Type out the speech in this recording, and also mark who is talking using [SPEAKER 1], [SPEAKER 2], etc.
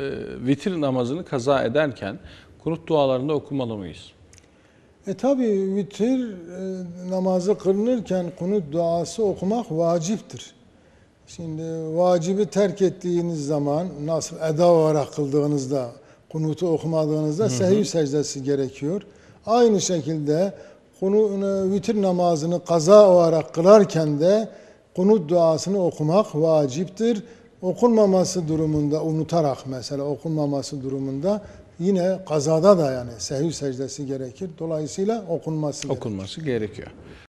[SPEAKER 1] e, vitir namazını kaza ederken kunut dualarında okumalı mıyız?
[SPEAKER 2] E tabi vitir e, namazı kılınırken kunut duası okumak vaciptir. Şimdi vacibi terk ettiğiniz zaman nasıl eda olarak kıldığınızda kunutu okumadığınızda sehvi secdesi gerekiyor. Aynı şekilde kunu, e, vitir namazını kaza olarak kılarken de kunut duasını okumak vaciptir. Okunmaması durumunda unutarak mesela okunmaması durumunda yine kazada da yani sehvi secdesi gerekir. Dolayısıyla okunması.
[SPEAKER 1] Okunması gerekiyor.